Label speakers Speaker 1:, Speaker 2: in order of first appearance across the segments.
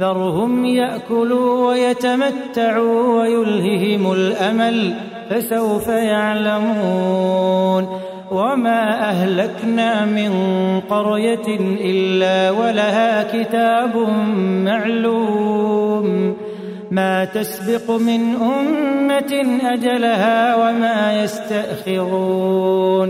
Speaker 1: ذرهم يأكلوا ويتمتعوا ويلههم الأمل فسوف يعلمون. وما أهلكنا من قرية إلا ولها كتاب معلوم. ما تسبق من أمة أجلها وما يستأخرون.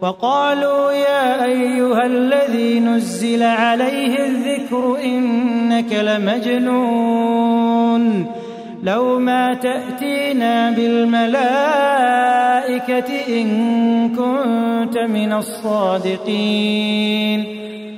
Speaker 1: وقالوا يا أيها الذي نزل عليه الذكر إنك لمجنون. لو ما تأتينا بالملائكة إن كنت من الصادقين.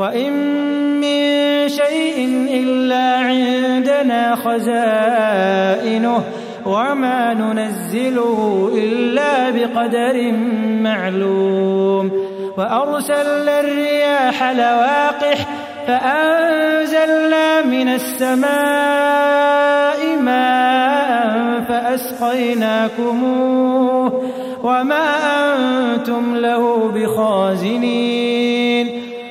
Speaker 1: وإن من شيء إلا عندنا خزائنه وما ننزله إلا بقدر معلوم وأرسلنا الرياح لواقح فأنزلنا من السماء ماء فأسقيناكموه وما أنتم له بخازنين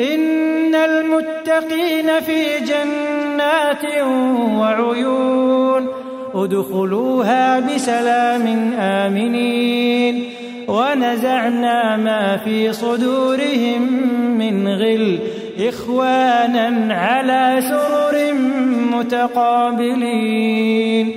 Speaker 1: إن المتقين في جنات وعيون ادخلوها بسلام آمنين ونزعنا ما في صدورهم من غل إخوانا على سرر متقابلين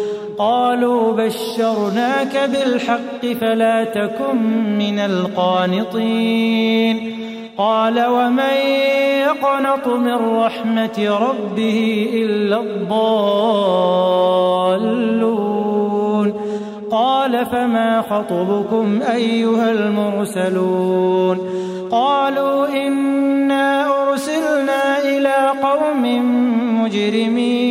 Speaker 1: قالوا بشرناك بالحق فلا تكن من القانطين. قال ومن يقنط من رحمة ربه إلا الضالون. قال فما خطبكم أيها المرسلون؟ قالوا إنا أرسلنا إلى قوم مجرمين.